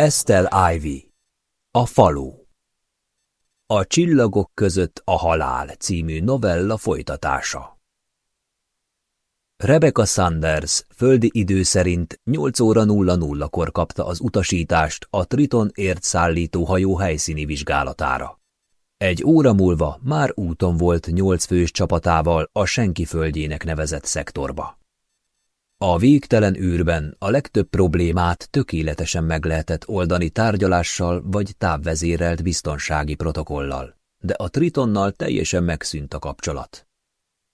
Estelle Ivy A falu A csillagok között a halál című novella folytatása Rebecca Sanders földi idő szerint 8 óra 00-kor kapta az utasítást a Triton ért szállító hajó helyszíni vizsgálatára. Egy óra múlva már úton volt nyolc fős csapatával a senki földjének nevezett szektorba. A végtelen űrben a legtöbb problémát tökéletesen meg lehetett oldani tárgyalással vagy távvezérelt biztonsági protokollal, de a Tritonnal teljesen megszűnt a kapcsolat.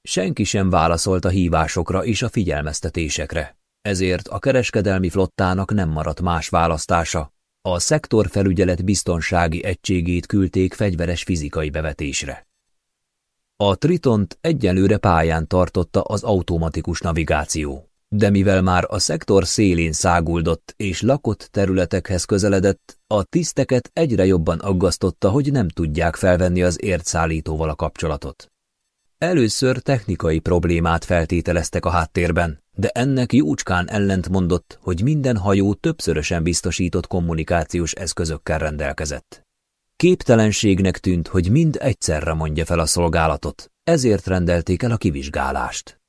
Senki sem válaszolt a hívásokra és a figyelmeztetésekre, ezért a kereskedelmi flottának nem maradt más választása, a szektorfelügyelet biztonsági egységét küldték fegyveres fizikai bevetésre. A Tritont egyelőre pályán tartotta az automatikus navigáció de mivel már a szektor szélén száguldott és lakott területekhez közeledett, a tiszteket egyre jobban aggasztotta, hogy nem tudják felvenni az értszállítóval a kapcsolatot. Először technikai problémát feltételeztek a háttérben, de ennek jócskán ellentmondott, hogy minden hajó többszörösen biztosított kommunikációs eszközökkel rendelkezett. Képtelenségnek tűnt, hogy mind egyszerre mondja fel a szolgálatot, ezért rendelték el a kivizsgálást.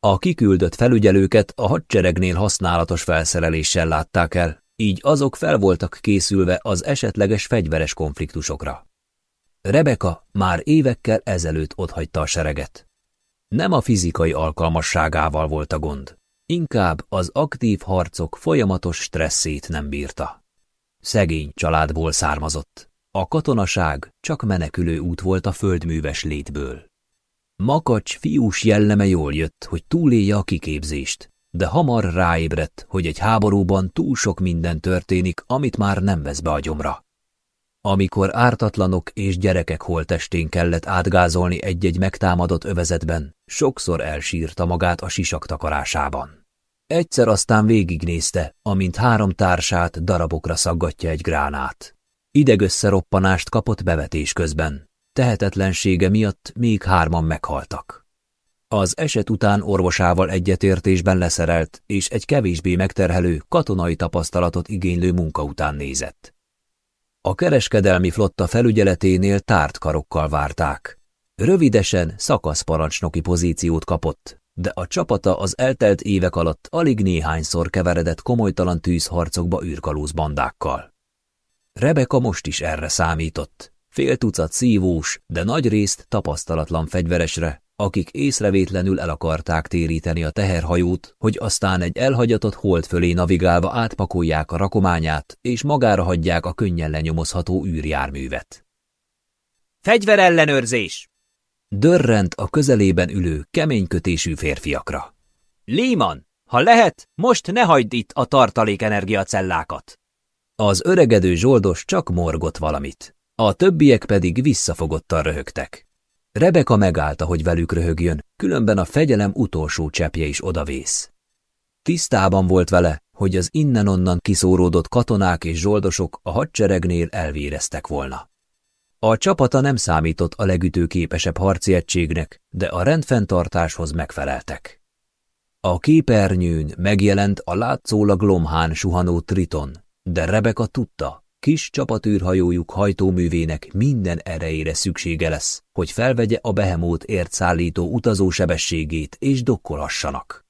A kiküldött felügyelőket a hadseregnél használatos felszereléssel látták el, így azok fel voltak készülve az esetleges fegyveres konfliktusokra. Rebeka már évekkel ezelőtt otthagyta a sereget. Nem a fizikai alkalmasságával volt a gond, inkább az aktív harcok folyamatos stresszét nem bírta. Szegény családból származott. A katonaság csak menekülő út volt a földműves létből. Makacs, fiús jelleme jól jött, hogy túlélje a kiképzést, de hamar ráébredt, hogy egy háborúban túl sok minden történik, amit már nem vesz be a gyomra. Amikor ártatlanok és gyerekek holtestén kellett átgázolni egy-egy megtámadott övezetben, sokszor elsírta magát a sisak takarásában. Egyszer aztán végignézte, amint három társát darabokra szaggatja egy gránát. Idegösszeroppanást kapott bevetés közben, tehetetlensége miatt még hárman meghaltak. Az eset után orvosával egyetértésben leszerelt, és egy kevésbé megterhelő, katonai tapasztalatot igénylő munka után nézett. A kereskedelmi flotta felügyeleténél tárt karokkal várták. Rövidesen szakaszparancsnoki pozíciót kapott, de a csapata az eltelt évek alatt alig néhányszor keveredett komolytalan tűzharcokba űrkalóz bandákkal. Rebeka most is erre számított, fél tucat szívós, de nagy részt tapasztalatlan fegyveresre, akik észrevétlenül el akarták téríteni a teherhajót, hogy aztán egy elhagyatott hold fölé navigálva átpakolják a rakományát, és magára hagyják a könnyen lenyomozható űrjárművet. Fegyverellenőrzés! Dörrent a közelében ülő, keménykötésű férfiakra. Léman, ha lehet, most ne hagyd itt a tartalék energiacellákat! Az öregedő zsoldos csak morgott valamit. A többiek pedig visszafogottan röhögtek. Rebeka megállta, hogy velük röhögjön, különben a fegyelem utolsó cseppje is odavész. Tisztában volt vele, hogy az innen-onnan kiszóródott katonák és zsoldosok a hadseregnél elvéreztek volna. A csapata nem számított a legütőképesebb harci egységnek, de a rendfenntartáshoz megfeleltek. A képernyőn megjelent a látszólag lomhán suhanó Triton, de Rebeka tudta, Kis csapatűrhajójuk hajtóművének minden erejére szüksége lesz, hogy felvegye a behemót ért szállító utazó sebességét és dokkolhassanak.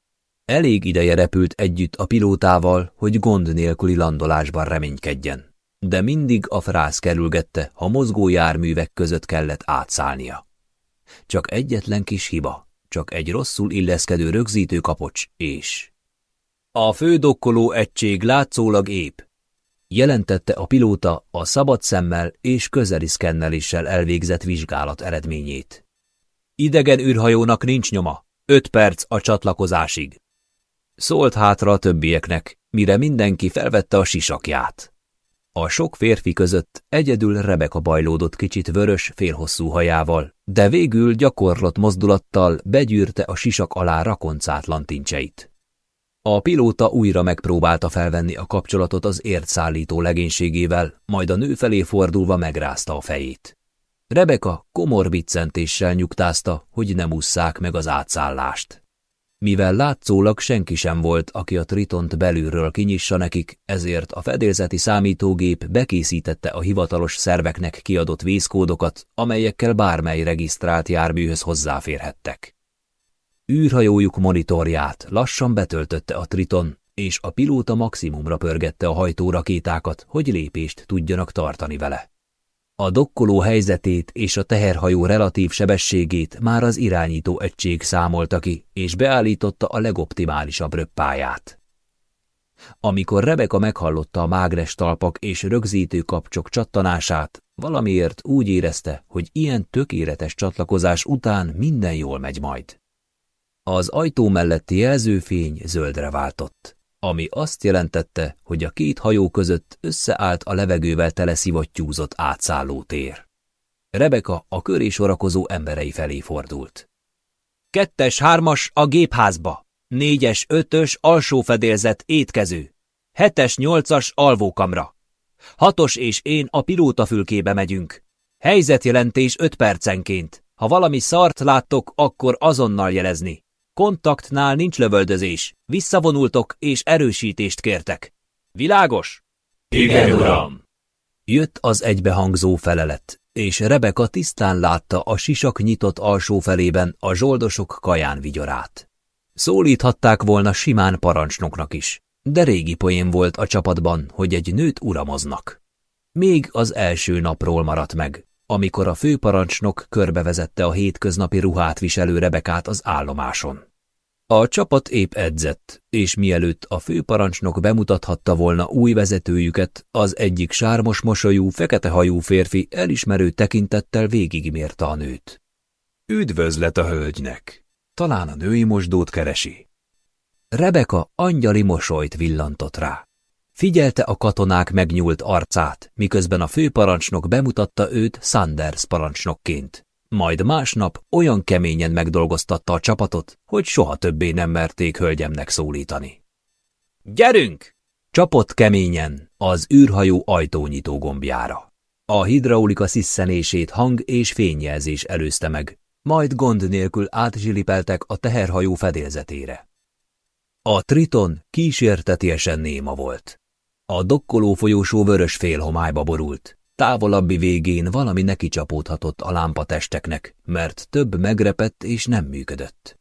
Elég ideje repült együtt a pilótával, hogy gond nélküli landolásban reménykedjen, de mindig a frász kerülgette, ha mozgó járművek között kellett átszállnia. Csak egyetlen kis hiba, csak egy rosszul illeszkedő rögzítő kapocs, és... A fődokkoló egység látszólag ép, jelentette a pilóta a szabad szemmel és közeli szkenneléssel elvégzett vizsgálat eredményét. Idegen űrhajónak nincs nyoma, öt perc a csatlakozásig. Szólt hátra a többieknek, mire mindenki felvette a sisakját. A sok férfi között egyedül Rebeka bajlódott kicsit vörös, félhosszú hajával, de végül gyakorlott mozdulattal begyűrte a sisak alá rakoncátlan tincseit. A pilóta újra megpróbálta felvenni a kapcsolatot az értszállító legénységével, majd a nő felé fordulva megrázta a fejét. Rebeka komor biccentéssel nyugtázta, hogy nem ússzák meg az átszállást. Mivel látszólag senki sem volt, aki a Tritont belülről kinyissa nekik, ezért a fedélzeti számítógép bekészítette a hivatalos szerveknek kiadott vészkódokat, amelyekkel bármely regisztrált járműhöz hozzáférhettek. Űrhajójuk monitorját lassan betöltötte a Triton, és a pilóta maximumra pörgette a hajtórakétákat, hogy lépést tudjanak tartani vele. A dokkoló helyzetét és a teherhajó relatív sebességét már az irányító egység számolta ki, és beállította a legoptimálisabb röppáját. Amikor Rebeka meghallotta a mágnes talpak és rögzítő kapcsok csattanását, valamiért úgy érezte, hogy ilyen tökéletes csatlakozás után minden jól megy majd. Az ajtó melletti jelzőfény zöldre váltott ami azt jelentette, hogy a két hajó között összeállt a levegővel teleszivottyúzott átszálló tér. Rebeka a köré sorakozó emberei felé fordult. Kettes, hármas a gépházba, négyes, ötös alsó fedélzet étkező, hetes, nyolcas alvókamra. Hatos és én a pilótafülkébe megyünk. Helyzetjelentés öt percenként. Ha valami szart láttok, akkor azonnal jelezni. Kontaktnál nincs lövöldözés. Visszavonultok és erősítést kértek. Világos? Igen, uram! Jött az egybehangzó felelet, és Rebeka tisztán látta a sisak nyitott alsó felében a zsoldosok kaján vigyorát. Szólíthatták volna simán parancsnoknak is, de régi poén volt a csapatban, hogy egy nőt uramoznak. Még az első napról maradt meg, amikor a főparancsnok körbevezette a hétköznapi ruhát viselő Rebekát az állomáson. A csapat épp edzett, és mielőtt a főparancsnok bemutathatta volna új vezetőjüket, az egyik sármos mosolyú, fekete hajú férfi elismerő tekintettel végigmérte a nőt. Üdvözlet a hölgynek! Talán a női mosdót keresi. Rebeka angyali mosolyt villantott rá. Figyelte a katonák megnyúlt arcát, miközben a főparancsnok bemutatta őt Sanders parancsnokként. Majd másnap olyan keményen megdolgoztatta a csapatot, hogy soha többé nem merték hölgyemnek szólítani. Gyerünk! Csapott keményen az űrhajó ajtónyitó gombjára. A hidraulika sziszenését hang és fényjelzés előzte meg, majd gond nélkül átzsilipeltek a teherhajó fedélzetére. A Triton kísértetiesen néma volt. A dokkoló folyósó vörös félhomályba borult. Távolabbi végén valami neki csapódhatott a lámpatesteknek, mert több megrepett és nem működött.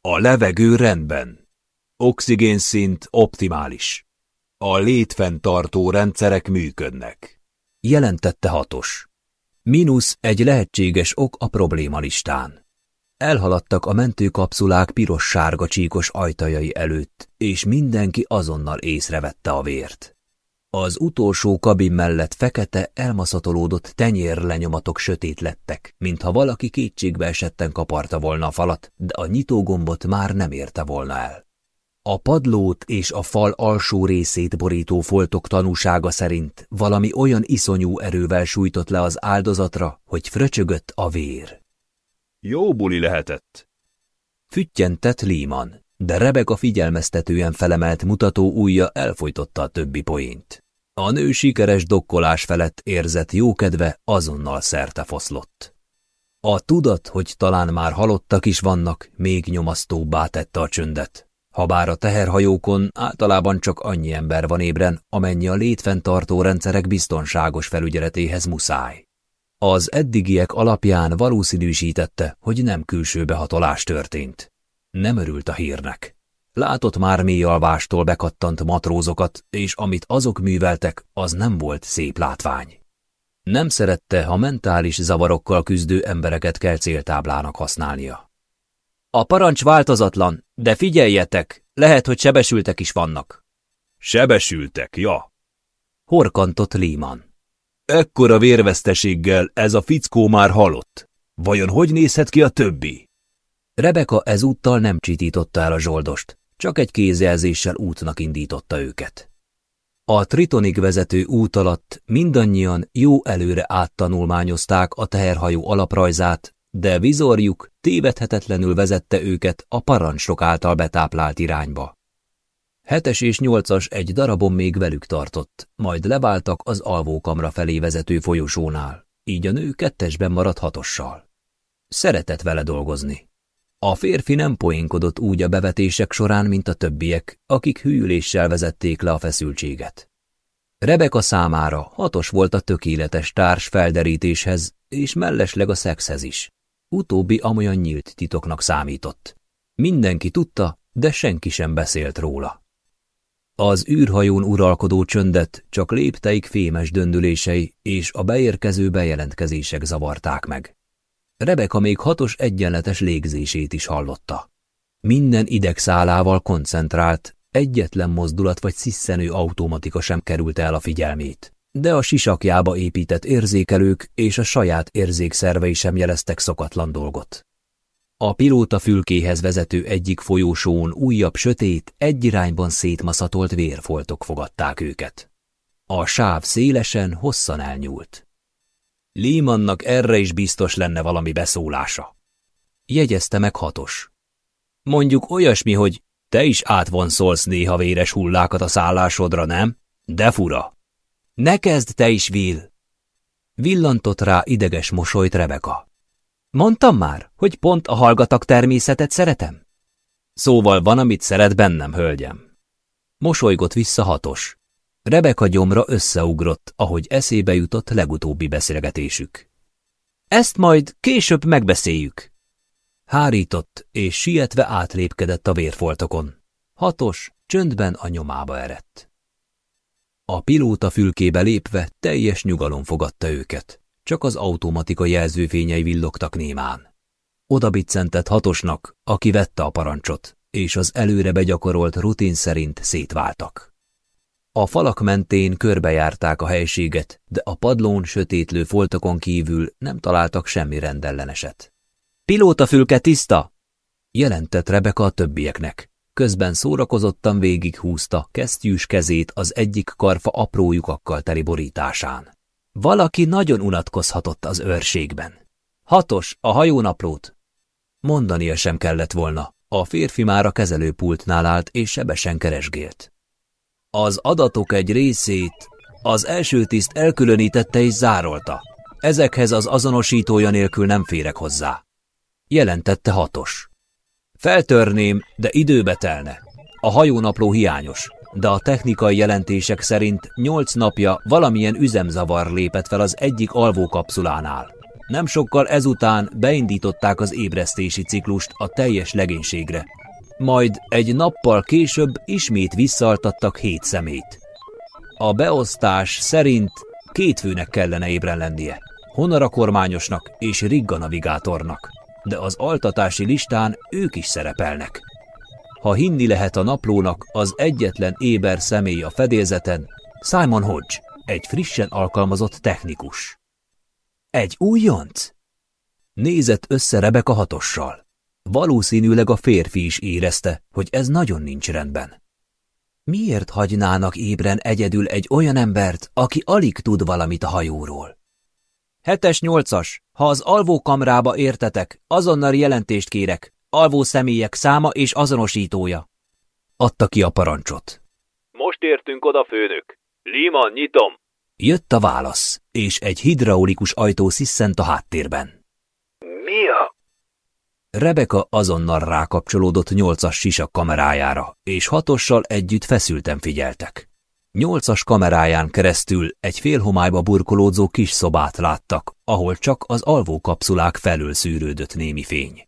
A levegő rendben. Oxigén szint optimális. A létfenntartó rendszerek működnek. Jelentette hatos. Minusz egy lehetséges ok a probléma listán. Elhaladtak a mentőkapszulák piros-sárga csíkos ajtajai előtt, és mindenki azonnal észrevette a vért. Az utolsó kabin mellett fekete, elmaszatolódott tenyérlenyomatok sötét lettek, mintha valaki kétségbe esetten kaparta volna a falat, de a nyitógombot már nem érte volna el. A padlót és a fal alsó részét borító foltok tanúsága szerint valami olyan iszonyú erővel sújtott le az áldozatra, hogy fröcsögött a vér. Jó buli lehetett. Füttyentett Líman, de Rebeka figyelmeztetően felemelt mutató ujja elfolytotta a többi poént. A nő sikeres dokkolás felett érzett jókedve azonnal szerte foszlott. A tudat, hogy talán már halottak is vannak, még nyomasztóbbá tette a csöndet. Habár a teherhajókon általában csak annyi ember van ébren, amennyi a létfenntartó rendszerek biztonságos felügyeletéhez muszáj. Az eddigiek alapján valószínűsítette, hogy nem külső behatolás történt. Nem örült a hírnek. Látott már mély alvástól bekattant matrózokat, és amit azok műveltek, az nem volt szép látvány. Nem szerette, ha mentális zavarokkal küzdő embereket kell céltáblának használnia. A parancs változatlan, de figyeljetek, lehet, hogy sebesültek is vannak. Sebesültek, ja. Horkantott Líman. Ekkora vérveszteséggel ez a fickó már halott. Vajon hogy nézhet ki a többi? Rebeka ezúttal nem csitította el a zsoldost, csak egy kézjelzéssel útnak indította őket. A tritonig vezető út alatt mindannyian jó előre áttanulmányozták a teherhajó alaprajzát, de vizorjuk tévedhetetlenül vezette őket a parancsok által betáplált irányba. Hetes és nyolcas egy darabon még velük tartott, majd leváltak az alvókamra felé vezető folyosónál, így a nő kettesben maradt hatossal. Szeretett vele dolgozni. A férfi nem poénkodott úgy a bevetések során, mint a többiek, akik hűléssel vezették le a feszültséget. Rebeka számára hatos volt a tökéletes társ felderítéshez, és mellesleg a szexhez is. Utóbbi amolyan nyílt titoknak számított. Mindenki tudta, de senki sem beszélt róla. Az űrhajón uralkodó csöndet csak lépteik fémes döndülései és a beérkező bejelentkezések zavarták meg. Rebeka még hatos egyenletes légzését is hallotta. Minden idegszálával koncentrált, egyetlen mozdulat vagy sziszenő automatika sem került el a figyelmét. De a sisakjába épített érzékelők és a saját érzékszervei sem jeleztek szokatlan dolgot. A pilóta fülkéhez vezető egyik folyósón újabb sötét, egy irányban szétmaszatolt vérfoltok fogadták őket. A sáv szélesen, hosszan elnyúlt. Lehmannak erre is biztos lenne valami beszólása. Jegyezte meg hatos. Mondjuk olyasmi, hogy te is átvonszolsz néha véres hullákat a szállásodra, nem? De fura. Ne kezd te is, Will! Villantott rá ideges mosolyt Rebeka. Mondtam már, hogy pont a hallgatak természetet szeretem? Szóval van, amit szeret bennem, hölgyem. Mosolygott vissza hatos. Rebeka gyomra összeugrott, ahogy eszébe jutott legutóbbi beszélgetésük. Ezt majd később megbeszéljük. Hárított, és sietve átlépkedett a vérfoltokon. Hatos, csöndben a nyomába erett. A pilóta fülkébe lépve teljes nyugalom fogadta őket. Csak az automatika jelzőfényei villogtak némán. Oda hatosnak, aki vette a parancsot, és az előre begyakorolt rutin szerint szétváltak. A falak mentén körbejárták a helységet, de a padlón sötétlő foltokon kívül nem találtak semmi rendelleneset. Pilóta fülke tiszta! jelentett Rebeka a többieknek. Közben szórakozottan végighúzta kesztyűs kezét az egyik karfa apró lyukakkal teli borításán. Valaki nagyon unatkozhatott az őrségben. Hatos, a hajónaplót. Mondania sem kellett volna. A férfi már a kezelőpultnál állt és sebesen keresgélt. Az adatok egy részét az első tiszt elkülönítette és zárolta. Ezekhez az azonosítója nélkül nem férek hozzá. Jelentette hatos. Feltörném, de időbe telne. A hajónapló hiányos de a technikai jelentések szerint nyolc napja valamilyen üzemzavar lépett fel az egyik alvókapszulánál. Nem sokkal ezután beindították az ébresztési ciklust a teljes legénységre. Majd egy nappal később ismét visszaltattak hét szemét. A beosztás szerint két főnek kellene ébren lennie, Honara kormányosnak és Rigga navigátornak, de az altatási listán ők is szerepelnek. Ha hinni lehet a naplónak, az egyetlen éber személy a fedélzeten Simon Hodge, egy frissen alkalmazott technikus. Egy újonc? Nézett össze Rebeka hatossal. Valószínűleg a férfi is érezte, hogy ez nagyon nincs rendben. Miért hagynának ébren egyedül egy olyan embert, aki alig tud valamit a hajóról? Hetes nyolcas, ha az alvókamrába értetek, azonnal jelentést kérek, alvó személyek száma és azonosítója. Adta ki a parancsot. Most értünk oda, főnök. Lima, nyitom. Jött a válasz, és egy hidraulikus ajtó sziszent a háttérben. Mi a... Rebeka azonnal rákapcsolódott nyolcas sisak kamerájára, és hatossal együtt feszülten figyeltek. Nyolcas kameráján keresztül egy félhomályba burkolódzó kis szobát láttak, ahol csak az alvókapszulák felől szűrődött némi fény.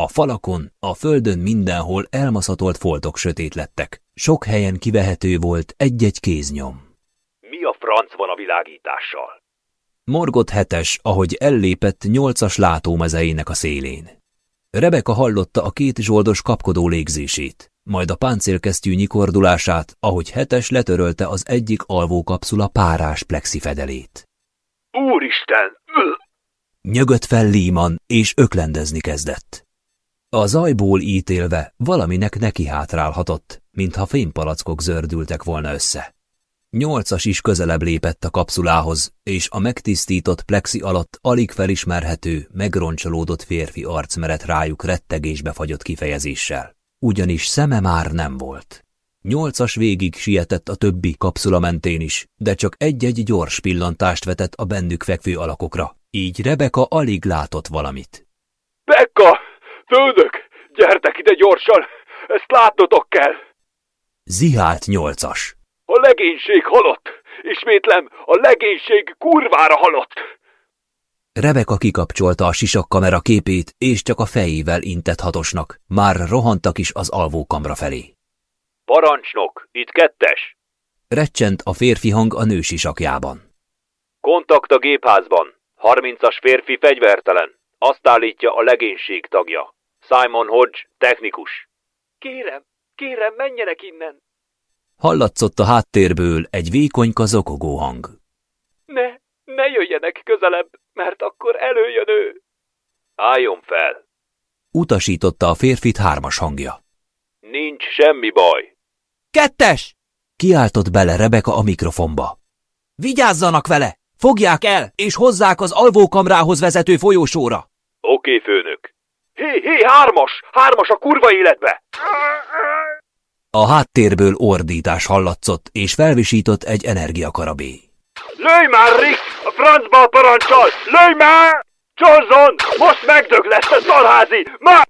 A falakon, a földön mindenhol elmaszatolt foltok sötét lettek. Sok helyen kivehető volt egy-egy kéznyom. Mi a franc van a világítással? Morgott hetes, ahogy ellépett nyolcas látómezeinek a szélén. Rebeka hallotta a két zsoldos kapkodó légzését, majd a páncélkesztyű nyikordulását, ahogy hetes letörölte az egyik alvókapszula párás plexifedelét. Úristen! Nyögött fel Líman, és öklendezni kezdett. A zajból ítélve valaminek neki hátrálhatott, mintha fénypalackok zördültek volna össze. Nyolcas is közelebb lépett a kapszulához, és a megtisztított plexi alatt alig felismerhető, megroncsolódott férfi arc merett rájuk rettegésbe fagyott kifejezéssel. Ugyanis szeme már nem volt. Nyolcas végig sietett a többi kapszula mentén is, de csak egy-egy gyors pillantást vetett a bennük fekvő alakokra, így Rebeka alig látott valamit. Becca! Főnök, gyertek ide gyorsan! Ezt látnotok kell! Zihált nyolcas. A legénység halott! Ismétlem, a legénység kurvára halott! Rebeka kikapcsolta a sisakkamera képét, és csak a fejével intett hatosnak. Már rohantak is az alvókamra felé. Parancsnok, itt kettes! Recsent a férfi hang a nő sisakjában. Kontakt a gépházban. Harmincas férfi fegyvertelen. Azt állítja a legénység tagja. Simon Hodge, technikus. Kérem, kérem, menjenek innen! Hallatszott a háttérből egy vékonyka zokogó hang. Ne, ne jöjjenek közelebb, mert akkor előjön ő. Álljon fel! Utasította a férfit hármas hangja. Nincs semmi baj. Kettes! Kiáltott bele Rebeka a mikrofonba. Vigyázzanak vele! Fogják el, és hozzák az alvókamrához vezető folyósóra! Oké, főnök. Hé, hé, hármas! Hármas a kurva életbe! A háttérből ordítás hallatszott, és felvisított egy energiakarabé. Lőj már, Rick! A francba a parancsal! Lőj már! Johnson! Most megdög lesz a szarházi! Már!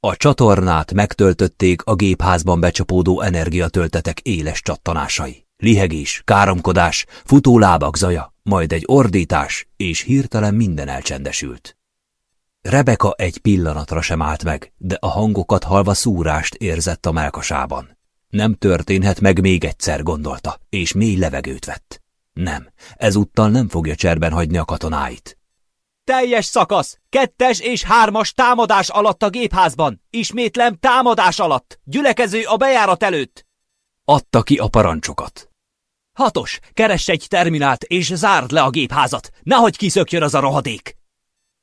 A csatornát megtöltötték a gépházban becsapódó energiatöltetek éles csattanásai. Lihegés, káromkodás, futó lábak zaja, majd egy ordítás, és hirtelen minden elcsendesült. Rebeka egy pillanatra sem állt meg, de a hangokat halva szúrást érzett a melkasában. Nem történhet meg még egyszer, gondolta, és mély levegőt vett. Nem, ezúttal nem fogja cserben hagyni a katonáit. Teljes szakasz! Kettes és hármas támadás alatt a gépházban! Ismétlem támadás alatt! Gyülekező a bejárat előtt! Adta ki a parancsokat. Hatos, keress egy terminált és zárd le a gépházat! Nehogy kiszökjön az a rohadék!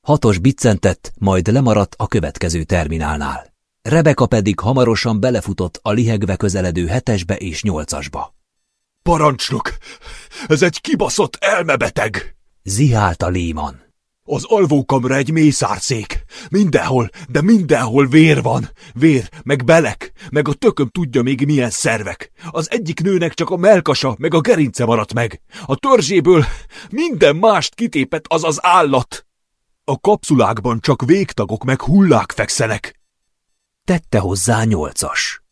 Hatos biccentett, majd lemaradt a következő terminálnál. Rebeka pedig hamarosan belefutott a lihegve közeledő hetesbe és nyolcasba. Parancsnok! Ez egy kibaszott elmebeteg! Zihált a Léman. Az alvókamra egy mészárszék. Mindenhol, de mindenhol vér van. Vér, meg belek, meg a tököm tudja még milyen szervek. Az egyik nőnek csak a melkasa, meg a gerince maradt meg. A törzséből minden mást kitépett az az állat. A kapszulákban csak végtagok meg hullák fekszenek. Tette hozzá nyolcas.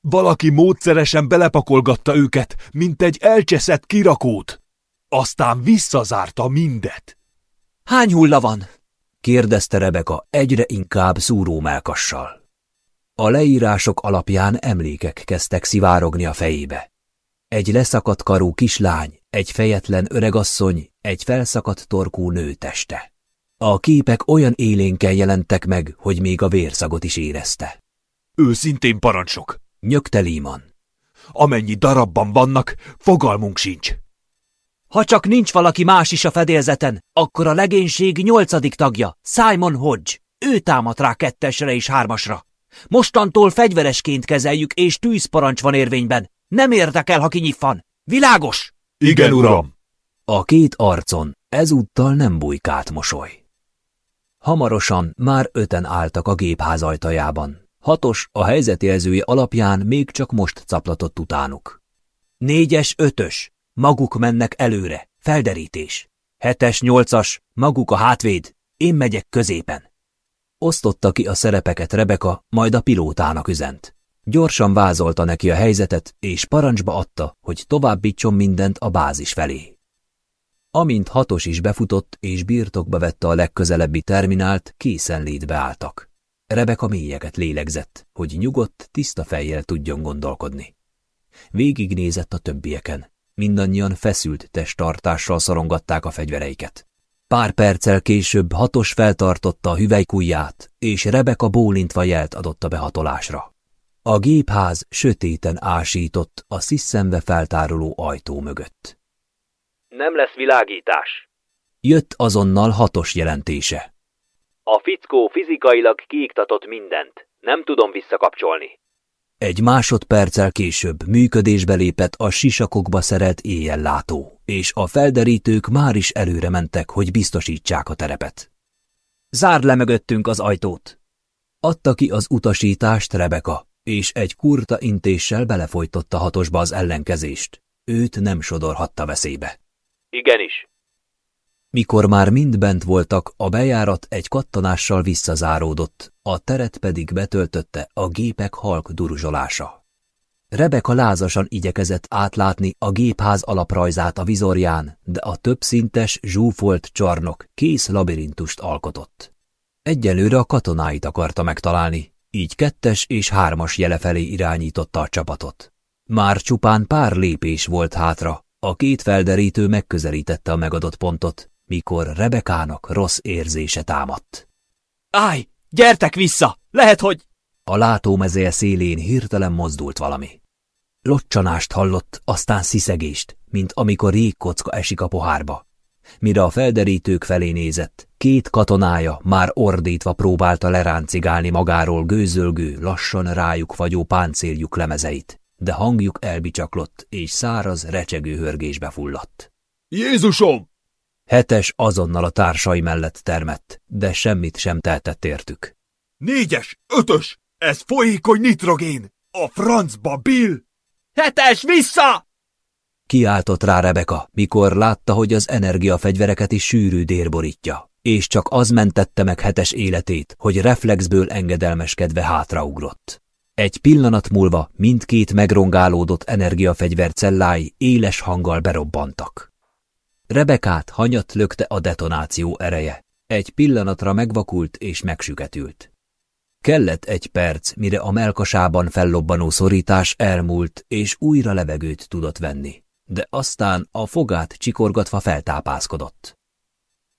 Valaki módszeresen belepakolgatta őket, mint egy elcseszett kirakót. Aztán visszazárta mindet. Hány hulla van? kérdezte Rebeka egyre inkább szúró melkassal. A leírások alapján emlékek kezdtek szivárogni a fejébe. Egy leszakadt karú kislány, egy fejetlen öregasszony, egy felszakadt torkú nő teste. A képek olyan élénken jelentek meg, hogy még a vérszagot is érezte. Őszintén parancsok. Nyögte Líman. Amennyi darabban vannak, fogalmunk sincs. Ha csak nincs valaki más is a fedélzeten, akkor a legénység nyolcadik tagja, Simon Hodge. Ő támad rá kettesre és hármasra. Mostantól fegyveresként kezeljük, és tűzparancs van érvényben. Nem érdekel, ha kinyitvan. Világos? Igen, uram. A két arcon ezúttal nem bujkált mosoly. Hamarosan már öten álltak a gépház ajtajában. Hatos a helyzetjelzője alapján még csak most caplatott utánuk. Négyes, ötös, maguk mennek előre, felderítés. Hetes, nyolcas, maguk a hátvéd, én megyek középen. Osztotta ki a szerepeket Rebeka, majd a pilótának üzent. Gyorsan vázolta neki a helyzetet, és parancsba adta, hogy továbbítson mindent a bázis felé. Amint hatos is befutott és birtokba vette a legközelebbi terminált, készenlétbe álltak. Rebeka mélyeket lélegzett, hogy nyugodt, tiszta fejjel tudjon gondolkodni. Végignézett a többieken. Mindannyian feszült testtartással szorongatták a fegyvereiket. Pár perccel később hatos feltartotta a hüvelykujját, és Rebeka bólintva jelt adott a behatolásra. A gépház sötéten ásított a sziszemve feltáruló ajtó mögött. Nem lesz világítás. Jött azonnal hatos jelentése. A fickó fizikailag kiiktatott mindent. Nem tudom visszakapcsolni. Egy másodperccel később működésbe lépett a sisakokba szerelt éjjellátó, és a felderítők már is előre mentek, hogy biztosítsák a terepet. Zárd le mögöttünk az ajtót! Adta ki az utasítást Rebeka, és egy kurta intéssel belefolytotta hatosba az ellenkezést. Őt nem sodorhatta veszélybe. Igenis. Mikor már mind bent voltak, a bejárat egy kattanással visszazáródott, a teret pedig betöltötte a gépek halk duruzsolása. Rebeka lázasan igyekezett átlátni a gépház alaprajzát a vizorján, de a többszintes, zsúfolt csarnok kész labirintust alkotott. Egyelőre a katonáit akarta megtalálni, így kettes és hármas jele felé irányította a csapatot. Már csupán pár lépés volt hátra, a két felderítő megközelítette a megadott pontot, mikor Rebekának rossz érzése támadt. Állj, gyertek vissza! Lehet, hogy... A látómezél szélén hirtelen mozdult valami. Locsanást hallott, aztán sziszegést, mint amikor régkocka esik a pohárba. Mire a felderítők felé nézett, két katonája már ordítva próbálta leráncigálni magáról gőzölgő, lassan rájuk fagyó páncéljuk lemezeit, de hangjuk elbicsaklott és száraz, recsegő hörgésbe fulladt. Jézusom! Hetes azonnal a társai mellett termett, de semmit sem tehetett értük. Négyes, ötös, ez folyékony nitrogén! A francba, Bill! Hetes, vissza! Kiáltott rá Rebeka, mikor látta, hogy az energiafegyvereket is sűrű dér borítja, és csak az mentette meg hetes életét, hogy reflexből engedelmeskedve hátraugrott. Egy pillanat múlva mindkét megrongálódott energiafegyver cellái éles hanggal berobbantak. Rebekát hanyat lökte a detonáció ereje. Egy pillanatra megvakult és megsüketült. Kellett egy perc, mire a melkasában fellobbanó szorítás elmúlt, és újra levegőt tudott venni de aztán a fogát csikorgatva feltápászkodott.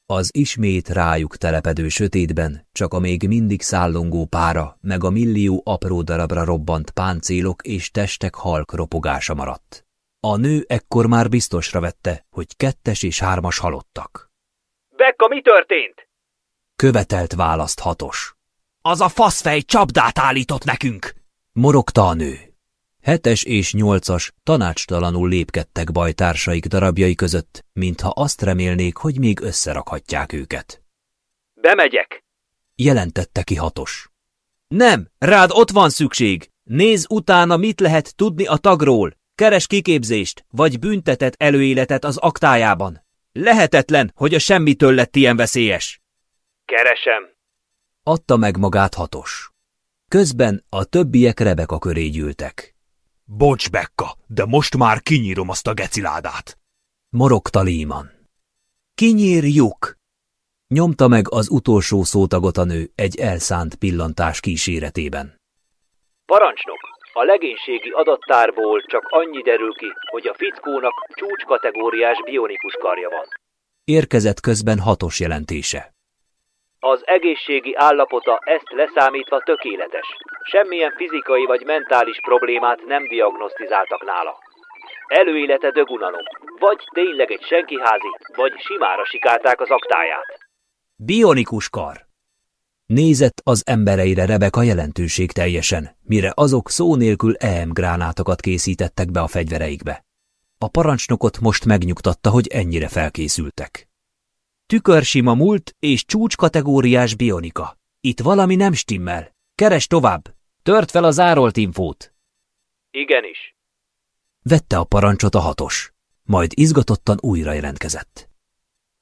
Az ismét rájuk telepedő sötétben csak a még mindig szállongó pára, meg a millió apró darabra robbant páncélok és testek halk ropogása maradt. A nő ekkor már biztosra vette, hogy kettes és hármas halottak. Bekka, mi történt? Követelt választ hatos. Az a faszfej csapdát állított nekünk! Morogta a nő. Hetes és nyolcas tanácstalanul lépkedtek bajtársaik darabjai között, mintha azt remélnék, hogy még összerakhatják őket. Bemegyek! Jelentette ki hatos. Nem, rád ott van szükség! Nézz utána, mit lehet tudni a tagról! Keres kiképzést, vagy büntetett előéletet az aktájában. Lehetetlen, hogy a semmitől lett ilyen veszélyes. Keresem. Adta meg magát hatos. Közben a többiek Rebeka köré gyűltek. Bocs, Bekka, de most már kinyírom azt a geciládát. Morogta Líman. Kinyírjuk! Nyomta meg az utolsó szótagot a nő egy elszánt pillantás kíséretében. Parancsnok, a legénységi adattárból csak annyi derül ki, hogy a fickónak csúcskategóriás bionikus karja van. Érkezett közben hatos jelentése. Az egészségi állapota ezt leszámítva tökéletes. Semmilyen fizikai vagy mentális problémát nem diagnosztizáltak nála. Előélete dögunalom, vagy tényleg egy senkiházi, vagy simára sikálták az aktáját. Bionikus kar. Nézett az embereire Rebeka jelentőség teljesen, mire azok szó nélkül EM gránátokat készítettek be a fegyvereikbe. A parancsnokot most megnyugtatta, hogy ennyire felkészültek. Tükörsima múlt és csúcskategóriás bionika. Itt valami nem stimmel. Keres tovább. Tört fel a zárolt infót. Igenis. Vette a parancsot a hatos, majd izgatottan újra jelentkezett.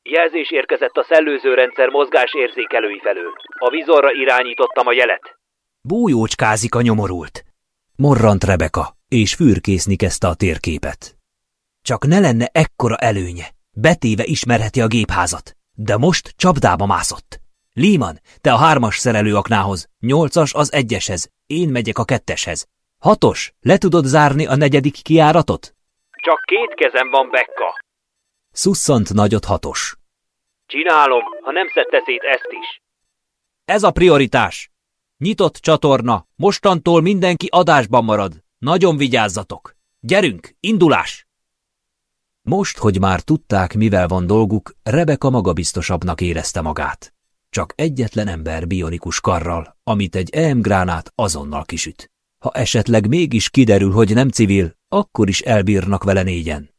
Jelzés érkezett a szellőző rendszer mozgás érzékelői felől. A vizorra irányítottam a jelet. Bújócskázik a nyomorult. Morrant Rebeka, és fürkészni kezdte a térképet. Csak ne lenne ekkora előnye. Betéve ismerheti a gépházat, de most csapdába mászott. Líman, te a hármas szerelőaknához, nyolcas az egyeshez, én megyek a ketteshez. Hatos, le tudod zárni a negyedik kiáratot? Csak két kezem van, Bekka. Szusszant nagyot hatos. Csinálom, ha nem szedte szét ezt is. Ez a prioritás. Nyitott csatorna, mostantól mindenki adásban marad. Nagyon vigyázzatok. Gyerünk, indulás! Most, hogy már tudták, mivel van dolguk, Rebeka magabiztosabbnak érezte magát. Csak egyetlen ember bionikus karral, amit egy EM gránát azonnal kisüt. Ha esetleg mégis kiderül, hogy nem civil, akkor is elbírnak vele négyen.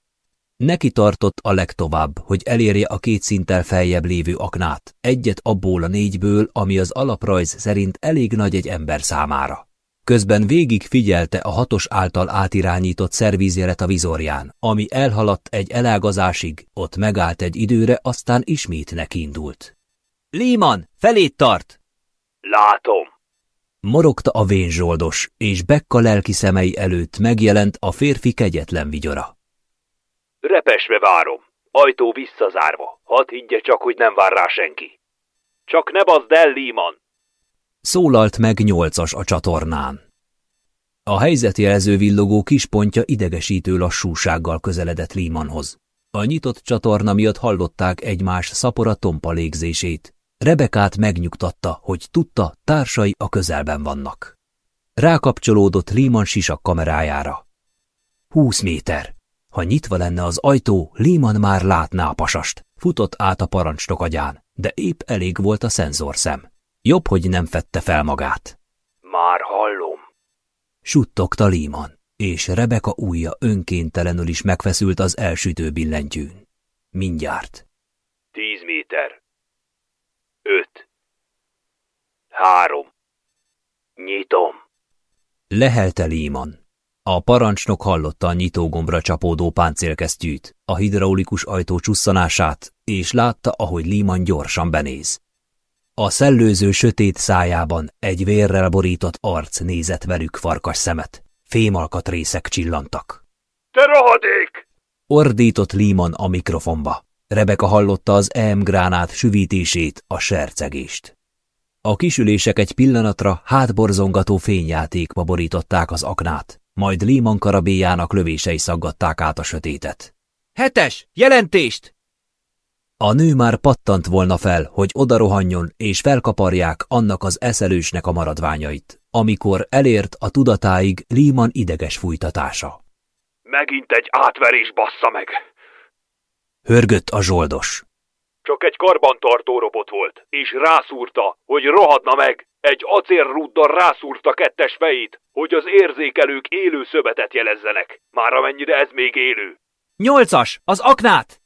Neki tartott a legtovább, hogy elérje a két szinttel feljebb lévő aknát, egyet abból a négyből, ami az alaprajz szerint elég nagy egy ember számára. Közben végig figyelte a hatos által átirányított szervízjelet a vizorján, ami elhaladt egy elágazásig, ott megállt egy időre, aztán ismét nekiindult. Líman, felét tart! Látom. Morogta a vénzsoldos, és Bekka lelki szemei előtt megjelent a férfi kegyetlen vigyora. Repesve várom. Ajtó visszazárva. Hadd higgye csak, hogy nem vár rá senki. Csak ne bazd el, Líman! Szólalt meg nyolcas a csatornán. A helyzetjelző villogó kispontja idegesítő lassúsággal közeledett Límanhoz. A nyitott csatorna miatt hallották egymás szapora tompa légzését. Rebekát megnyugtatta, hogy tudta, társai a közelben vannak. Rákapcsolódott Líman sisak kamerájára. Húsz méter. Ha nyitva lenne az ajtó, Líman már látná a pasast. Futott át a parancsnok agyán, de épp elég volt a szenzorszem. Jobb, hogy nem fette fel magát. Már hallom. Suttogta Líman, és Rebeka ujja önkéntelenül is megfeszült az elsütő billentyűn. Mindjárt. Tíz méter. Öt. Három. Nyitom. Lehelte Líman. A parancsnok hallotta a nyitógombra csapódó páncélkesztyűt, a hidraulikus ajtó csusszanását, és látta, ahogy Líman gyorsan benéz. A szellőző sötét szájában egy vérrel borított arc nézett velük farkas szemet. Fémalkatrészek csillantak. – Te rohadék! – ordított Líman a mikrofonba. Rebeka hallotta az EM gránát süvítését, a sercegést. A kisülések egy pillanatra hátborzongató fényjátékba borították az aknát, majd Líman karabéjának lövései szaggatták át a sötétet. – Hetes! Jelentést! A nő már pattant volna fel, hogy odarohanjon és felkaparják annak az eszelősnek a maradványait, amikor elért a tudatáig Líman ideges fújtatása. Megint egy átverés bassza meg! Hörgött a zsoldos. Csak egy karbantartó robot volt, és rászúrta, hogy rohadna meg. Egy acélrúddal rászúrta kettes fejét, hogy az érzékelők élő szövetet jelezzenek, már amennyire ez még élő. Nyolcas, az aknát!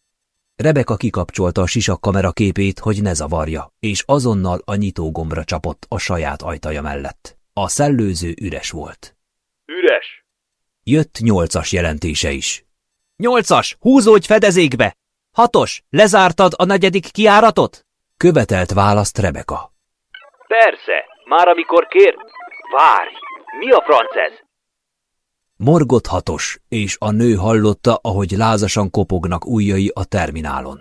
Rebeka kikapcsolta a sisakkamera képét, hogy ne zavarja, és azonnal a nyitógombra csapott a saját ajtaja mellett. A szellőző üres volt. Üres? Jött nyolcas jelentése is. Nyolcas, húzódj fedezékbe! Hatos, lezártad a negyedik kiáratot? Követelt választ Rebeka. Persze, már amikor kér... Várj, mi a franc ez? Morgott hatos, és a nő hallotta, ahogy lázasan kopognak ujjai a terminálon.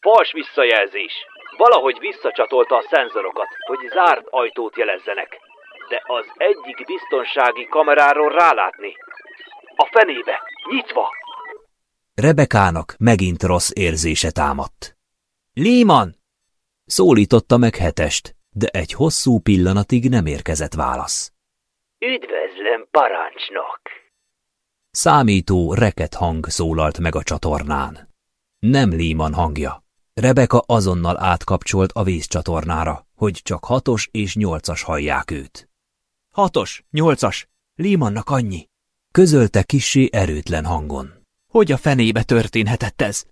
Fals visszajelzés. Valahogy visszacsatolta a szenzorokat, hogy zárt ajtót jelezzenek. De az egyik biztonsági kameráról rálátni. A fenébe, nyitva! Rebekának megint rossz érzése támadt. Líman! Szólította meg hetest, de egy hosszú pillanatig nem érkezett válasz. Üdvözlöm, parancsnok! Számító reket hang szólalt meg a csatornán. Nem Líman hangja. Rebeka azonnal átkapcsolt a vízcsatornára, hogy csak hatos és nyolcas hallják őt. Hatos, nyolcas, Límannak annyi. Közölte kissé erőtlen hangon. Hogy a fenébe történhetett ez?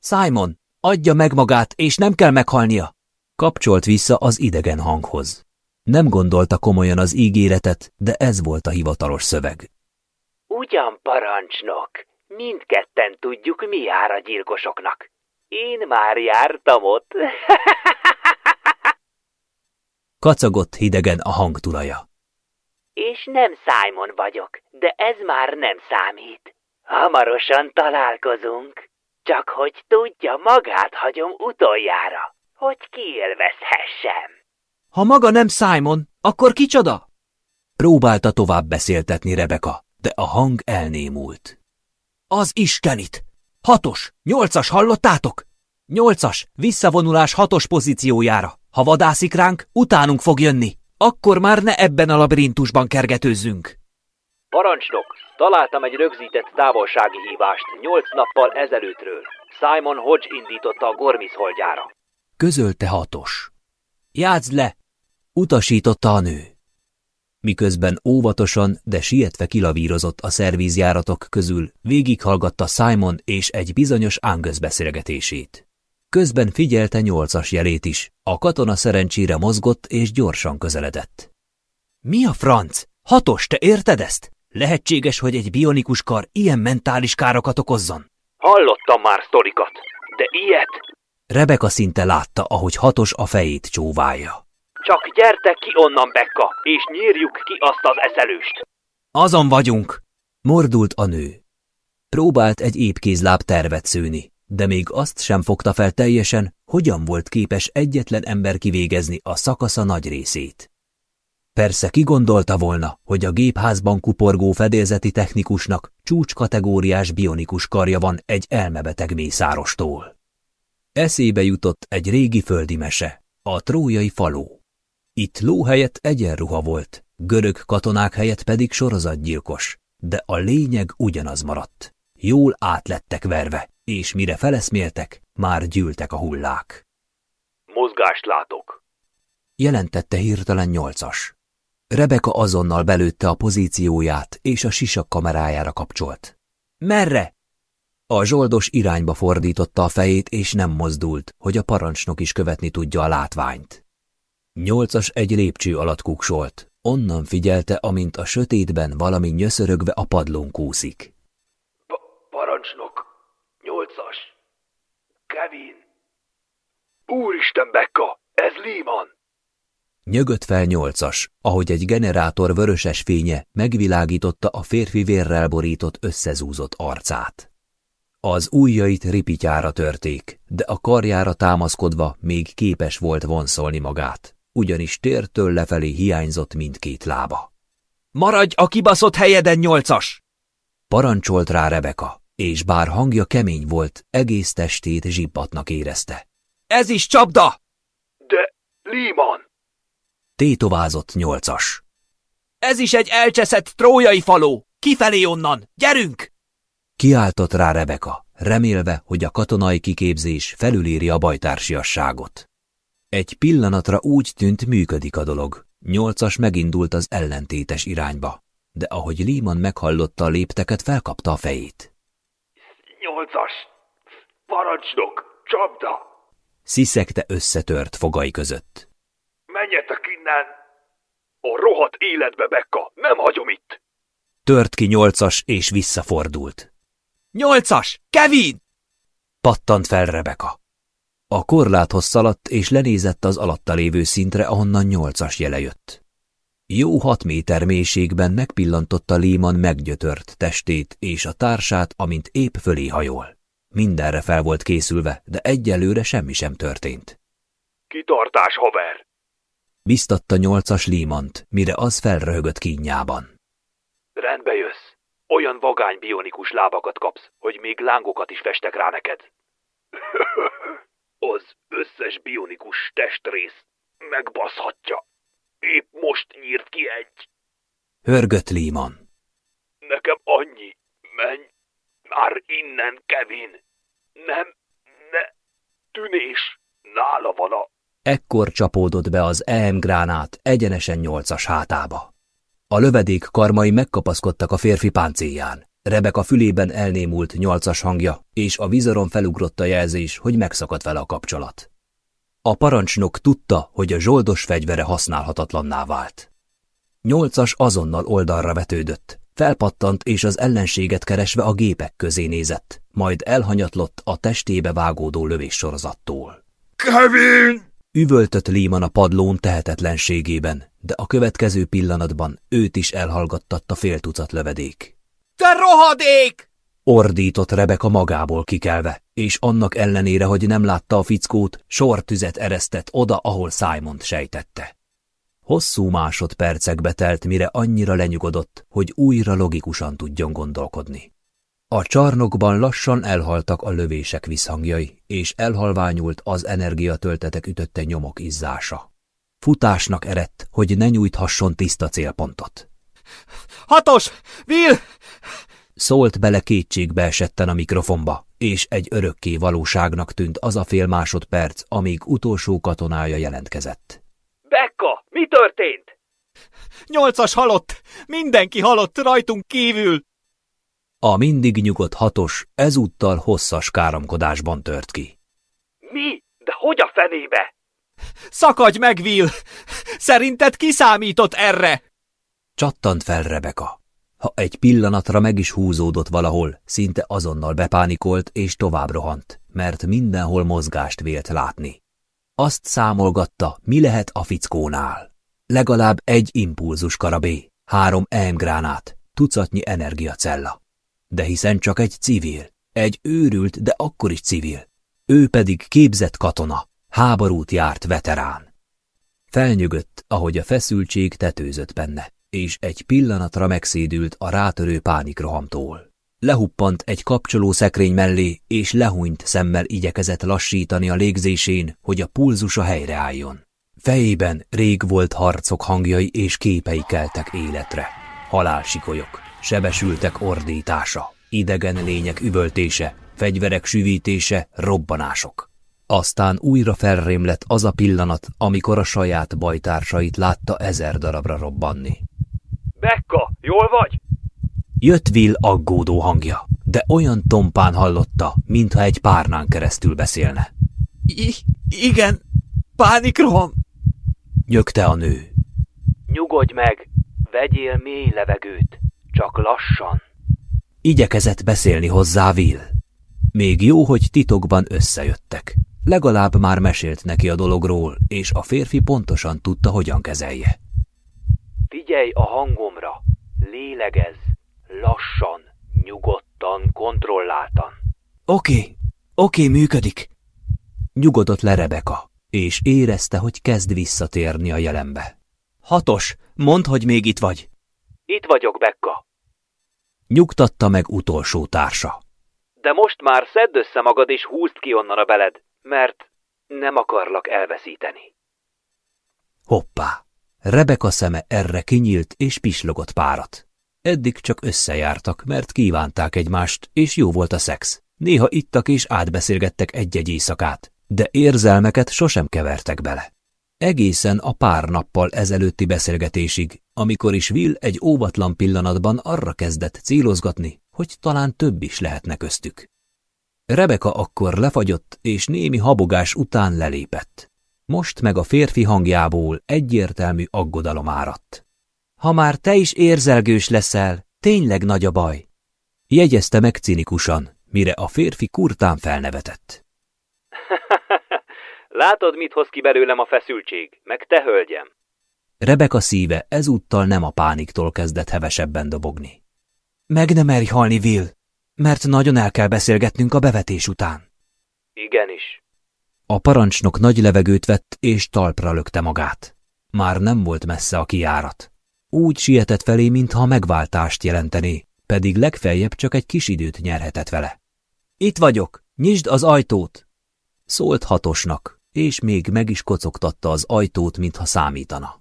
Simon, adja meg magát, és nem kell meghalnia! Kapcsolt vissza az idegen hanghoz. Nem gondolta komolyan az ígéretet, de ez volt a hivatalos szöveg. Ugyan, parancsnok, mindketten tudjuk, mi jár a gyilkosoknak. Én már jártam ott. Kacagott hidegen a hangtulaja. És nem Simon vagyok, de ez már nem számít. Hamarosan találkozunk. Csak hogy tudja, magát hagyom utoljára, hogy kiélvezhessem. Ha maga nem Simon, akkor kicsoda? Próbálta tovább beszéltetni Rebeka, de a hang elnémult. Az Istenit! Hatos, nyolcas, hallottátok? Nyolcas, visszavonulás hatos pozíciójára. Ha vadászik ránk, utánunk fog jönni. Akkor már ne ebben a labirintusban kergetőzzünk. Parancsnok, találtam egy rögzített távolsági hívást nyolc nappal ezelőttről. Simon Hodge indította a Gormis holdjára. Közölte hatos. Játszd le, Utasította a nő. Miközben óvatosan, de sietve kilavírozott a szervízjáratok közül, végighallgatta Simon és egy bizonyos Angus beszélgetését. Közben figyelte nyolcas jelét is, a katona szerencsére mozgott és gyorsan közeledett. Mi a franc? Hatos, te érted ezt? Lehetséges, hogy egy bionikus kar ilyen mentális károkat okozzon? Hallottam már sztorikat, de ilyet? Rebeka szinte látta, ahogy hatos a fejét csóválja. Csak gyertek ki onnan, Bekka, és nyírjuk ki azt az eszelőst. Azon vagyunk, mordult a nő. Próbált egy épkézláb tervet szőni, de még azt sem fogta fel teljesen, hogyan volt képes egyetlen ember kivégezni a szakasza nagy részét. Persze kigondolta volna, hogy a gépházban kuporgó fedélzeti technikusnak csúcskategóriás bionikus karja van egy elmebeteg mészárostól. Eszébe jutott egy régi földi mese, a trójai faló. Itt ló helyett egyenruha volt, görög katonák helyett pedig sorozatgyilkos, de a lényeg ugyanaz maradt. Jól átlettek verve, és mire feleszméltek, már gyűltek a hullák. Mozgást látok, jelentette hirtelen nyolcas. Rebeka azonnal belőtte a pozícióját, és a sisak kamerájára kapcsolt. Merre? A zsoldos irányba fordította a fejét, és nem mozdult, hogy a parancsnok is követni tudja a látványt. Nyolcas egy lépcső alatt kuksolt, onnan figyelte, amint a sötétben valami nyöszörögve a padlón kúszik. Pa parancsnok, nyolcas, Kevin. Úristen, Becca, ez Lehman! Nyögött fel nyolcas, ahogy egy generátor vöröses fénye megvilágította a férfi vérrel borított összezúzott arcát. Az ujjait ripityára törték, de a karjára támaszkodva még képes volt vonszolni magát, ugyanis tértől lefelé hiányzott mindkét lába. Maradj a kibaszott helyeden, nyolcas! Parancsolt rá Rebeka, és bár hangja kemény volt, egész testét zsibbatnak érezte. Ez is csapda! De Lehman! Tétovázott nyolcas. Ez is egy elcseszett trójai faló! Kifelé onnan! Gyerünk! Kiáltott rá Rebeka, remélve, hogy a katonai kiképzés felüléri a bajtársiasságot. Egy pillanatra úgy tűnt működik a dolog. Nyolcas megindult az ellentétes irányba, de ahogy Líman meghallotta a lépteket, felkapta a fejét. Nyolcas! Parancsnok! Csapda! Sziszegte összetört fogai között. Menjetek innen! A rohadt életbe, Becca! Nem hagyom itt! Tört ki nyolcas, és visszafordult. Nyolcas! Kevin! Pattant fel Rebeka. A korláthoz szaladt, és lenézett az alatta lévő szintre, ahonnan nyolcas jele jött. Jó hat méter mélységben megpillantotta Líman meggyötört testét és a társát, amint épp fölé hajol. Mindenre fel volt készülve, de egyelőre semmi sem történt. Kitartás, haver! Biztatta nyolcas Límant, mire az felröhögött kínjában. Rendbe jössz. Olyan vagány bionikus lábakat kapsz, hogy még lángokat is festek rá neked. Az összes bionikus testrész megbaszhatja. Épp most nyírt ki egy. Hörgött Líman. Nekem annyi. Menj már innen, Kevin. Nem, ne. Tűnés. Nála van a... Ekkor csapódott be az EM gránát egyenesen nyolcas hátába. A lövedék karmai megkapaszkodtak a férfi páncélján. Rebeka fülében elnémult nyolcas hangja, és a vizoron felugrott a jelzés, hogy megszakadt vele a kapcsolat. A parancsnok tudta, hogy a zsoldos fegyvere használhatatlanná vált. Nyolcas azonnal oldalra vetődött, felpattant és az ellenséget keresve a gépek közé nézett, majd elhanyatlott a testébe vágódó lövéssorozattól. Kevin! Üvöltött Líman a padlón tehetetlenségében, de a következő pillanatban őt is elhallgattatta fél tucat lövedék. Te rohadék! Ordított Rebeka magából kikelve, és annak ellenére, hogy nem látta a fickót, sortüzet eresztett oda, ahol simon sejtette. Hosszú másodpercekbe telt, mire annyira lenyugodott, hogy újra logikusan tudjon gondolkodni. A csarnokban lassan elhaltak a lövések visszhangjai, és elhalványult az energiatöltetek ütötte nyomok izzása. Futásnak erett, hogy ne nyújthasson tiszta célpontot. Hatos! Will! Szólt bele kétségbe esetten a mikrofonba, és egy örökké valóságnak tűnt az a fél másodperc, amíg utolsó katonája jelentkezett. Bekka, mi történt? Nyolcas halott! Mindenki halott rajtunk kívül! A mindig nyugodt hatos ezúttal hosszas káromkodásban tört ki. Mi? De hogy a fenébe? Szakadj meg, Will! Szerinted kiszámított erre? Csattant fel Rebeka. Ha egy pillanatra meg is húzódott valahol, szinte azonnal bepánikolt és tovább rohant, mert mindenhol mozgást vélt látni. Azt számolgatta, mi lehet a fickónál. Legalább egy impulzus karabé, három EM-gránát, tucatnyi energiacella. De hiszen csak egy civil, egy őrült, de akkor is civil. Ő pedig képzett katona, háborút járt veterán. Felnyögött, ahogy a feszültség tetőzött benne, és egy pillanatra megszédült a rátörő pánikrohamtól. Lehuppant egy kapcsoló szekrény mellé, és lehúnyt szemmel igyekezett lassítani a légzésén, hogy a pulzusa helyreálljon. Fejében rég volt harcok hangjai és képei keltek életre. Halálsikolyok, sebesültek ordítása, idegen lények üvöltése, fegyverek süvítése, robbanások. Aztán újra felrémlett az a pillanat, amikor a saját bajtársait látta ezer darabra robbanni. Bekka, jól vagy? Jött Will aggódó hangja, de olyan tompán hallotta, mintha egy párnán keresztül beszélne. I igen, pánikroham! Nyögte a nő. Nyugodj meg, vegyél mély levegőt, csak lassan. Igyekezett beszélni hozzá Will. Még jó, hogy titokban összejöttek. Legalább már mesélt neki a dologról, és a férfi pontosan tudta, hogyan kezelje. Figyelj a hangomra, lélegezz, lassan, nyugodtan, kontrolláltan. Oké, okay, oké, okay, működik. Nyugodott le Rebeka, és érezte, hogy kezd visszatérni a jelenbe. Hatos, mondd, hogy még itt vagy. Itt vagyok, Bekka. Nyugtatta meg utolsó társa. De most már szedd össze magad és húzd ki onnan a beled, mert nem akarlak elveszíteni. Hoppá! Rebeka szeme erre kinyílt és pislogott párat. Eddig csak összejártak, mert kívánták egymást, és jó volt a szex. Néha ittak és átbeszélgettek egy-egy éjszakát, de érzelmeket sosem kevertek bele. Egészen a pár nappal ezelőtti beszélgetésig, amikor is Will egy óvatlan pillanatban arra kezdett célozgatni, hogy talán több is lehetne köztük. Rebeka akkor lefagyott, és némi habogás után lelépett. Most meg a férfi hangjából egyértelmű aggodalom áradt. Ha már te is érzelgős leszel, tényleg nagy a baj. Jegyezte meg cinikusan, mire a férfi kurtán felnevetett. Látod, mit hoz ki belőlem a feszültség, meg te hölgyem? Rebeka szíve ezúttal nem a pániktól kezdett hevesebben dobogni. Meg nem merj halni, Will, mert nagyon el kell beszélgetnünk a bevetés után. Igenis. A parancsnok nagy levegőt vett, és talpra lökte magát. Már nem volt messze a kiárat. Úgy sietett felé, mintha megváltást jelenteni, pedig legfeljebb csak egy kis időt nyerhetett vele. Itt vagyok, nyisd az ajtót! Szólt hatosnak, és még meg is kocogtatta az ajtót, mintha számítana.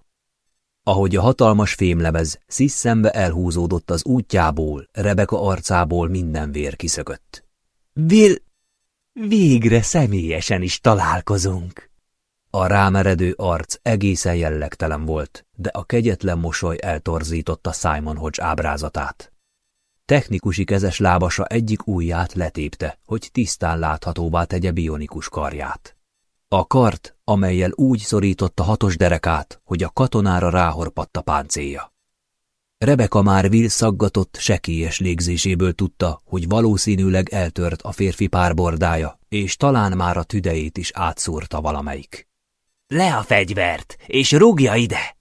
Ahogy a hatalmas fémlemez sziszembe elhúzódott az útjából, Rebeka arcából minden vér kiszökött. Vil, végre személyesen is találkozunk! A rámeredő arc egészen jellegtelen volt, de a kegyetlen mosoly eltorzította Simon Hodge ábrázatát. Technikusi kezes lábasa egyik ujját letépte, hogy tisztán láthatóvá tegye bionikus karját. A kart, amelyel úgy szorította hatos derekát, hogy a katonára ráhorpadt a páncélja. Rebeka már Will szaggatott, sekélyes légzéséből tudta, hogy valószínűleg eltört a férfi párbordája, és talán már a tüdejét is átszúrta valamelyik. Le a fegyvert, és rúgja ide!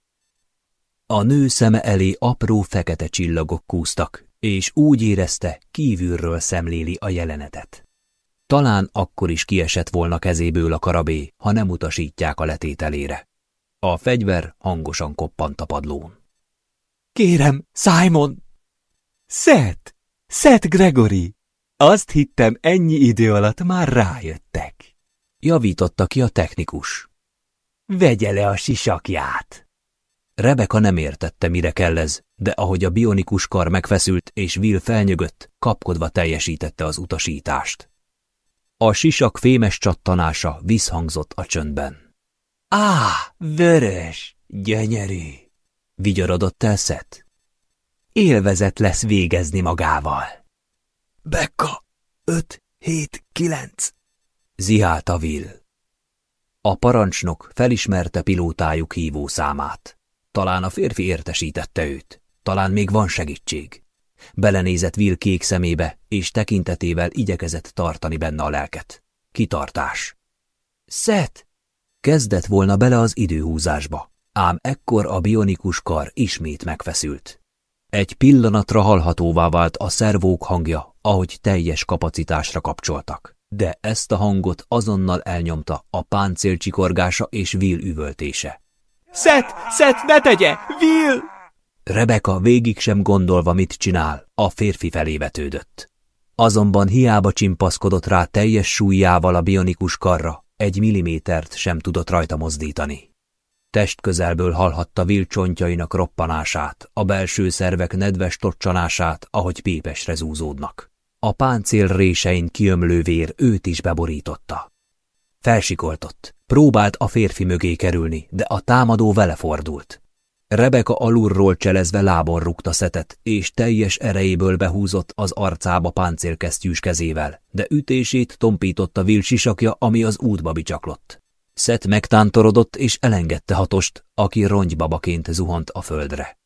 A nő szeme elé apró fekete csillagok kúztak, és úgy érezte, kívülről szemléli a jelenetet. Talán akkor is kiesett volna kezéből a karabé, ha nem utasítják a letételére. A fegyver hangosan koppant a padlón. Kérem, Simon! Seth! Seth Gregory! Azt hittem, ennyi idő alatt már rájöttek. Javította ki a technikus. Vegye le a sisakját! Rebeka nem értette, mire kell ez, de ahogy a bionikus kar megfeszült és Will felnyögött, kapkodva teljesítette az utasítást. A sisak fémes csattanása visszhangzott a csöndben. Á, vörös, gyönyörű, vigyorodott el Szet. Élvezet lesz végezni magával. Bekka, öt, hét, kilenc, zihálta Will. A parancsnok felismerte pilótájuk hívószámát. Talán a férfi értesítette őt. talán még van segítség. Belenézett Will kék szemébe, és tekintetével igyekezett tartani benne a lelket. Kitartás. Szet! Kezdett volna bele az időhúzásba, ám ekkor a bionikus kar ismét megfeszült. Egy pillanatra hallhatóvá vált a szervók hangja, ahogy teljes kapacitásra kapcsoltak. De ezt a hangot azonnal elnyomta a páncél csikorgása és Will üvöltése. Szet! Szet, ne tegye! Will! Rebeka végig sem gondolva, mit csinál, a férfi felé vetődött. Azonban hiába csimpaszkodott rá teljes súlyjával a bionikus karra, egy millimétert sem tudott rajta mozdítani. Test közelből hallhatta Will csontjainak roppanását, a belső szervek nedves tocsanását, ahogy pépesre zúzódnak. A páncél résein kiömlő vér őt is beborította. Felsikoltott, próbált a férfi mögé kerülni, de a támadó vele fordult. Rebeka alulról cselezve lábon rúgta szetet, és teljes erejéből behúzott az arcába páncélkesztyűs kezével, de ütését tompította Will sisakja, ami az útba bicsaklott. Szet megtántorodott és elengedte hatost, aki rongybabaként zuhant a földre.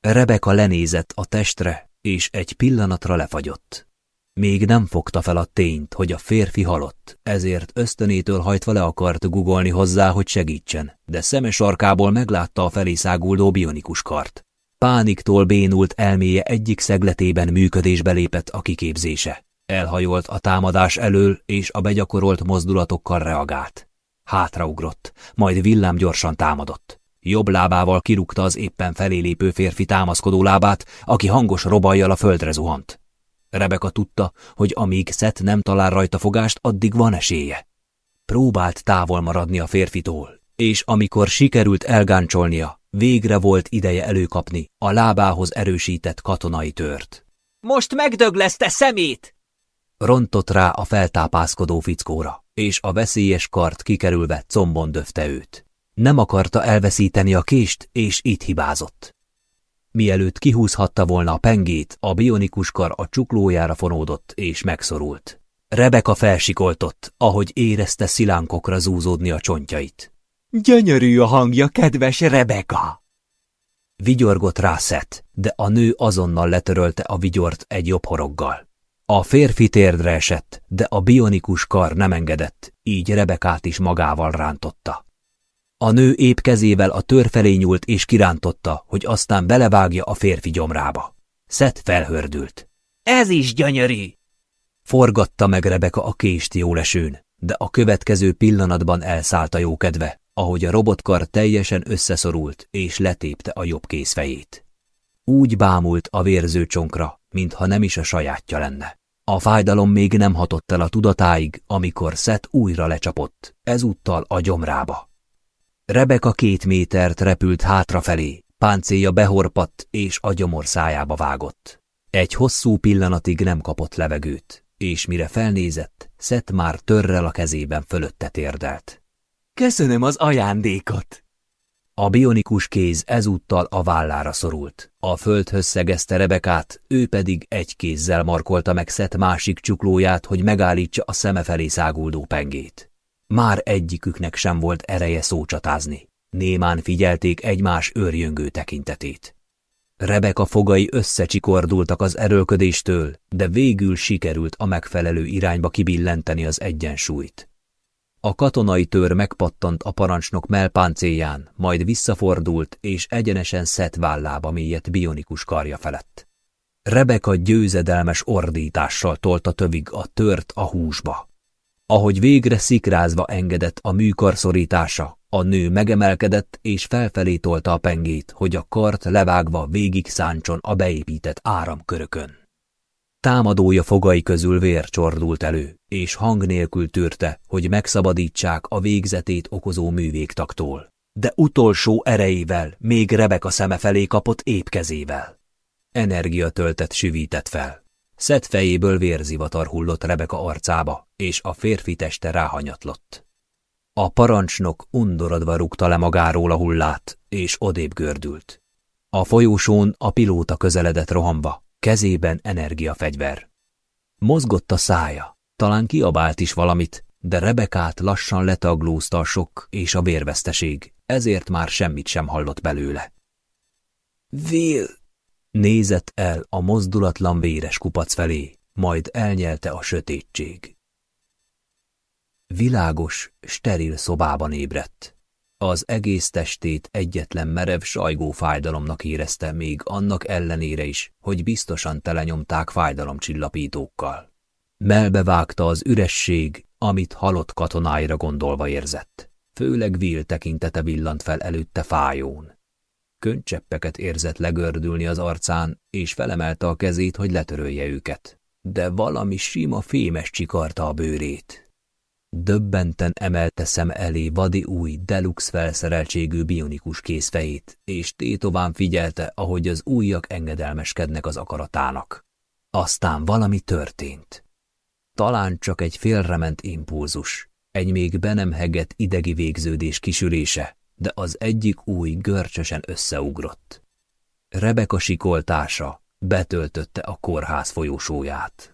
Rebeka lenézett a testre, és egy pillanatra lefagyott. Még nem fogta fel a tényt, hogy a férfi halott, ezért ösztönétől hajtva le akart gugolni hozzá, hogy segítsen, de szemes arkából meglátta a felé száguldó bionikus kart. Pániktól bénult elméje egyik szegletében működésbe lépett a kiképzése. Elhajolt a támadás elől, és a begyakorolt mozdulatokkal reagált. Hátraugrott, majd villám gyorsan támadott. Jobb lábával kirúgta az éppen felélépő férfi támaszkodó lábát, aki hangos robajjal a földre zuhant. Rebeka tudta, hogy amíg Szet nem talál rajta fogást, addig van esélye. Próbált távol maradni a férfitól, és amikor sikerült elgáncsolnia, végre volt ideje előkapni a lábához erősített katonai tört. Most megdög lesz, te szemét! Rontott rá a feltápászkodó fickóra, és a veszélyes kart kikerülve combon döfte őt. Nem akarta elveszíteni a kést, és itt hibázott. Mielőtt kihúzhatta volna a pengét, a bionikus kar a csuklójára fonódott és megszorult. Rebeka felsikoltott, ahogy érezte szilánkokra zúzódni a csontjait. Gyönyörű a hangja, kedves Rebeka! Vigyorgott rá Szet, de a nő azonnal letörölte a vigyort egy jobb horoggal. A férfi térdre esett, de a bionikus kar nem engedett, így Rebekát is magával rántotta. A nő épp kezével a tör felé nyúlt és kirántotta, hogy aztán belevágja a férfi gyomrába. Szet felhördült. Ez is gyönyörű! Forgatta meg Rebeka a kést jólesőn, de a következő pillanatban elszállt a jókedve, ahogy a robotkar teljesen összeszorult és letépte a jobb kézfejét. Úgy bámult a vérző csonkra, mintha nem is a sajátja lenne. A fájdalom még nem hatott el a tudatáig, amikor Szet újra lecsapott, ezúttal a gyomrába. Rebeka két métert repült hátrafelé, páncélja behorpadt és a gyomor szájába vágott. Egy hosszú pillanatig nem kapott levegőt, és mire felnézett, Szet már törrel a kezében fölötte térdelt. Köszönöm az ajándékot! A bionikus kéz ezúttal a vállára szorult. A földhöz szegezte Rebekát, ő pedig egy kézzel markolta meg Szet másik csuklóját, hogy megállítsa a szeme felé száguldó pengét. Már egyiküknek sem volt ereje szócsatázni. Némán figyelték egymás őrjöngő tekintetét. Rebeka fogai összecsikordultak az erőlködéstől, de végül sikerült a megfelelő irányba kibillenteni az egyensúlyt. A katonai tör megpattant a parancsnok melpáncéján, majd visszafordult és egyenesen szett vállába mélyett bionikus karja felett. Rebeka győzedelmes ordítással tolta tövig a tört a húsba. Ahogy végre szikrázva engedett a műkar szorítása, a nő megemelkedett és felfelé tolta a pengét, hogy a kart levágva végig száncson a beépített áramkörökön. Támadója fogai közül vér csordult elő, és hang nélkül tűrte, hogy megszabadítsák a végzetét okozó művégtaktól. De utolsó erejével még Rebeka szeme felé kapott épp kezével. Energiatöltet süvített fel. Szett fejéből vérzivatar hullott Rebeka arcába, és a férfi teste ráhanyatlott. A parancsnok undorodva rúgta le magáról a hullát, és odébb gördült. A folyósón a pilóta közeledett rohamba, kezében energiafegyver. Mozgott a szája, talán kiabált is valamit, de Rebekát lassan letaglózta a sok és a vérveszteség, ezért már semmit sem hallott belőle. Will, Nézett el a mozdulatlan véres kupac felé, majd elnyelte a sötétség. Világos, steril szobában ébredt. Az egész testét egyetlen merev sajgó fájdalomnak érezte még annak ellenére is, hogy biztosan telenyomták fájdalomcsillapítókkal. Melbevágta az üresség, amit halott katonáira gondolva érzett. Főleg Will tekintete villant fel előtte fájón. Köncseppeket érzett legördülni az arcán, és felemelte a kezét, hogy letörölje őket. De valami sima fémes csikarta a bőrét. Döbbenten emelte szem elé vadi új, deluxe felszereltségű bionikus készfejét, és tétován figyelte, ahogy az újak engedelmeskednek az akaratának. Aztán valami történt. Talán csak egy félrement impulzus, egy még be nem hegett idegi végződés kisülése, de az egyik új görcsösen összeugrott. Rebeka sikoltása betöltötte a kórház folyósóját.